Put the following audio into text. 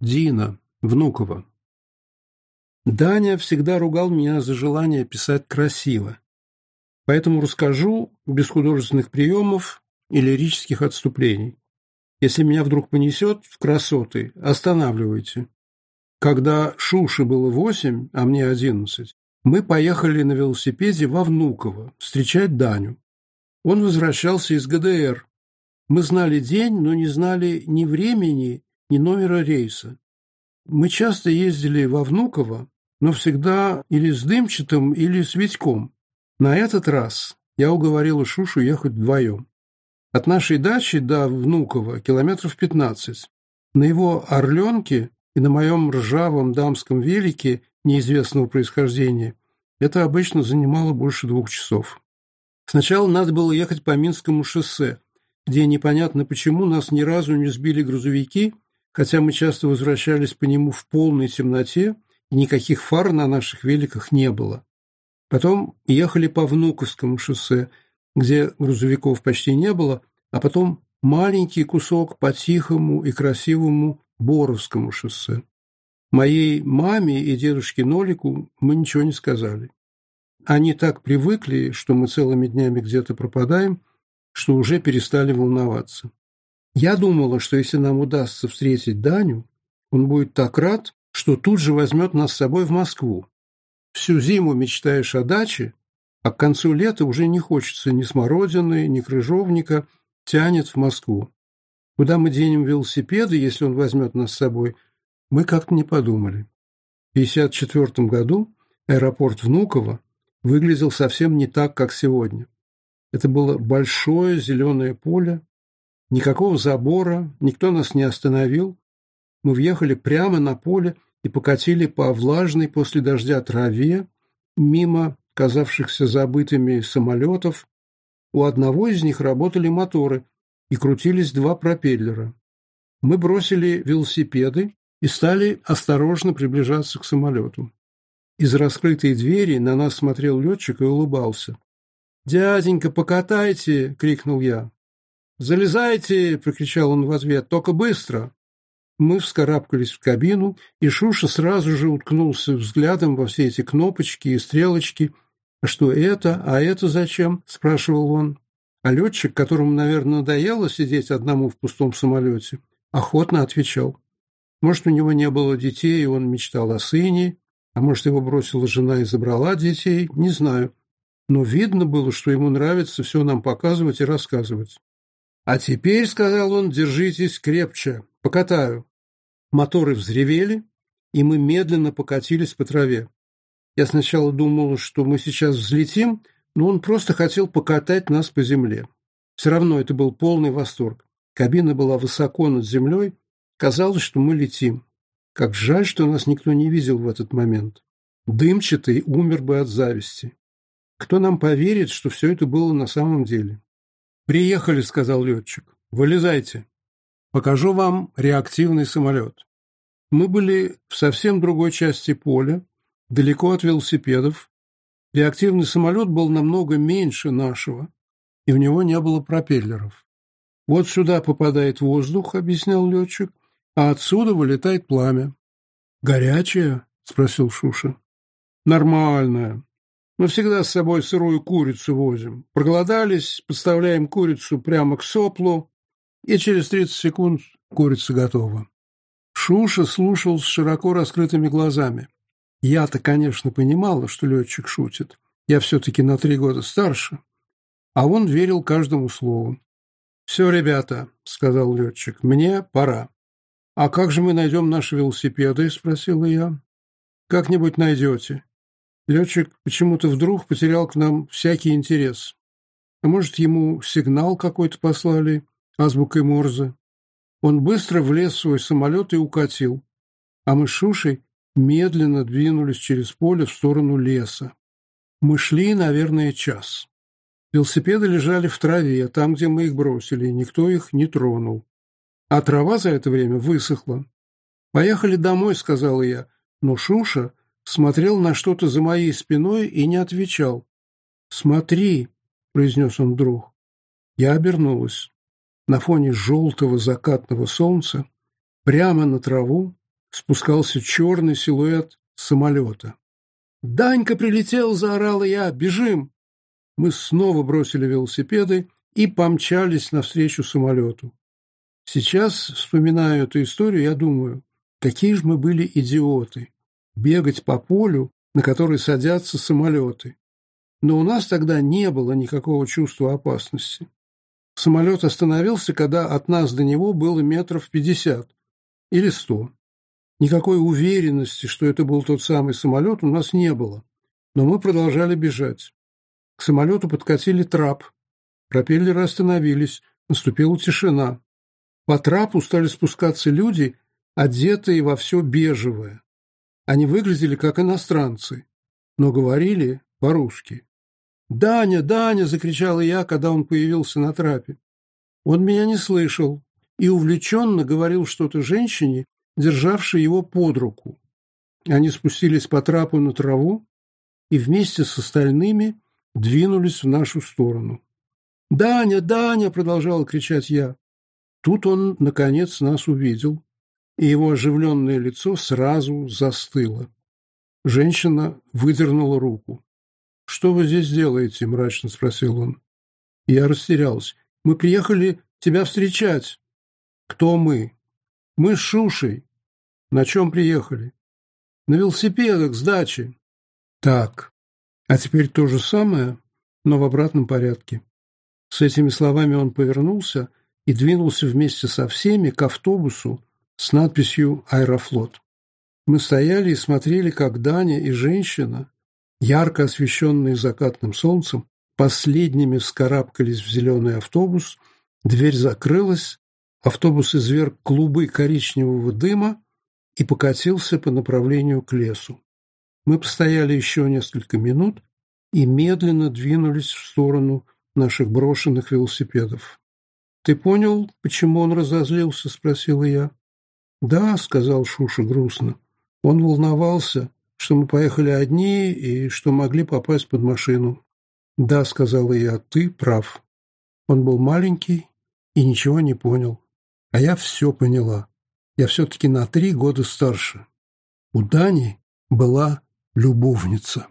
Дина, Внукова. Даня всегда ругал меня за желание писать красиво. Поэтому расскажу без художественных приемов и лирических отступлений. Если меня вдруг понесет в красоты, останавливайте. Когда Шуши было восемь, а мне одиннадцать, мы поехали на велосипеде во Внуково встречать Даню. Он возвращался из ГДР. Мы знали день, но не знали ни времени, ни номера рейса. Мы часто ездили во Внуково, но всегда или с Дымчатым, или с Витьком. На этот раз я уговорила Шушу ехать вдвоем. От нашей дачи до Внуково километров пятнадцать. На его «Орленке» и на моем ржавом дамском велике неизвестного происхождения это обычно занимало больше двух часов. Сначала надо было ехать по Минскому шоссе, где непонятно почему нас ни разу не сбили грузовики – хотя мы часто возвращались по нему в полной темноте, и никаких фар на наших великах не было. Потом ехали по Внуковскому шоссе, где грузовиков почти не было, а потом маленький кусок по тихому и красивому Боровскому шоссе. Моей маме и дедушке Нолику мы ничего не сказали. Они так привыкли, что мы целыми днями где-то пропадаем, что уже перестали волноваться. Я думала, что если нам удастся встретить Даню, он будет так рад, что тут же возьмет нас с собой в Москву. Всю зиму мечтаешь о даче, а к концу лета уже не хочется ни смородины, ни крыжовника, тянет в Москву. Куда мы денем велосипеды, если он возьмет нас с собой, мы как-то не подумали. В 1954 году аэропорт Внуково выглядел совсем не так, как сегодня. Это было большое зеленое поле Никакого забора, никто нас не остановил. Мы въехали прямо на поле и покатили по влажной после дождя траве, мимо казавшихся забытыми самолетов. У одного из них работали моторы и крутились два пропеллера. Мы бросили велосипеды и стали осторожно приближаться к самолету. Из раскрытой двери на нас смотрел летчик и улыбался. «Дяденька, покатайте!» — крикнул я. «Залезайте!» — прокричал он в ответ. «Только быстро!» Мы вскарабкались в кабину, и Шуша сразу же уткнулся взглядом во все эти кнопочки и стрелочки. «А что это? А это зачем?» — спрашивал он. А летчик, которому, наверное, надоело сидеть одному в пустом самолете, охотно отвечал. Может, у него не было детей, и он мечтал о сыне, а может, его бросила жена и забрала детей, не знаю. Но видно было, что ему нравится все нам показывать и рассказывать. «А теперь, — сказал он, — держитесь крепче, покатаю». Моторы взревели, и мы медленно покатились по траве. Я сначала думал, что мы сейчас взлетим, но он просто хотел покатать нас по земле. Все равно это был полный восторг. Кабина была высоко над землей, казалось, что мы летим. Как жаль, что нас никто не видел в этот момент. Дымчатый умер бы от зависти. Кто нам поверит, что все это было на самом деле? «Приехали», — сказал летчик. «Вылезайте. Покажу вам реактивный самолет». Мы были в совсем другой части поля, далеко от велосипедов. Реактивный самолет был намного меньше нашего, и в него не было пропеллеров. «Вот сюда попадает воздух», — объяснял летчик, «а отсюда вылетает пламя». «Горячее?» — спросил Шуша. «Нормальное», мы всегда с собой сырую курицу возим. Проголодались, подставляем курицу прямо к соплу, и через 30 секунд курица готова. Шуша слушал с широко раскрытыми глазами. Я-то, конечно, понимала, что летчик шутит. Я все-таки на три года старше. А он верил каждому слову. «Все, ребята», — сказал летчик, — «мне пора». «А как же мы найдем наши велосипеды?» — спросила я. «Как-нибудь найдете. Летчик почему-то вдруг потерял к нам всякий интерес. А может, ему сигнал какой-то послали, азбукой Морзе. Он быстро влез в свой самолет и укатил. А мы с Шушей медленно двинулись через поле в сторону леса. Мы шли, наверное, час. Велосипеды лежали в траве, там, где мы их бросили, никто их не тронул. А трава за это время высохла. «Поехали домой», — сказала я, но Шуша смотрел на что-то за моей спиной и не отвечал. «Смотри», — произнес он вдруг. Я обернулась. На фоне желтого закатного солнца прямо на траву спускался черный силуэт самолета. «Данька прилетел!» — заорала я. «Бежим!» Мы снова бросили велосипеды и помчались навстречу самолету. Сейчас, вспоминая эту историю, я думаю, какие же мы были идиоты бегать по полю, на который садятся самолеты. Но у нас тогда не было никакого чувства опасности. Самолет остановился, когда от нас до него было метров пятьдесят или сто. Никакой уверенности, что это был тот самый самолет, у нас не было. Но мы продолжали бежать. К самолету подкатили трап. Пропеллеры остановились. Наступила тишина. По трапу стали спускаться люди, одетые во все бежевое. Они выглядели как иностранцы, но говорили по-русски. «Даня, Даня!» — закричала я, когда он появился на трапе. Он меня не слышал и увлеченно говорил что-то женщине, державшей его под руку. Они спустились по трапу на траву и вместе с остальными двинулись в нашу сторону. «Даня, Даня!» — продолжала кричать я. Тут он, наконец, нас увидел и его оживленное лицо сразу застыло. Женщина выдернула руку. «Что вы здесь делаете?» – мрачно спросил он. Я растерялась. «Мы приехали тебя встречать». «Кто мы?» «Мы с Шушей». «На чем приехали?» «На велосипедах с дачи». «Так, а теперь то же самое, но в обратном порядке». С этими словами он повернулся и двинулся вместе со всеми к автобусу, с надписью «Аэрофлот». Мы стояли и смотрели, как Даня и женщина, ярко освещенные закатным солнцем, последними вскарабкались в зеленый автобус, дверь закрылась, автобус изверг клубы коричневого дыма и покатился по направлению к лесу. Мы постояли еще несколько минут и медленно двинулись в сторону наших брошенных велосипедов. «Ты понял, почему он разозлился?» – спросила я. «Да», — сказал Шуша грустно. «Он волновался, что мы поехали одни и что могли попасть под машину». «Да», — сказала я, — «ты прав». Он был маленький и ничего не понял. А я все поняла. Я все-таки на три года старше. У Дани была любовница.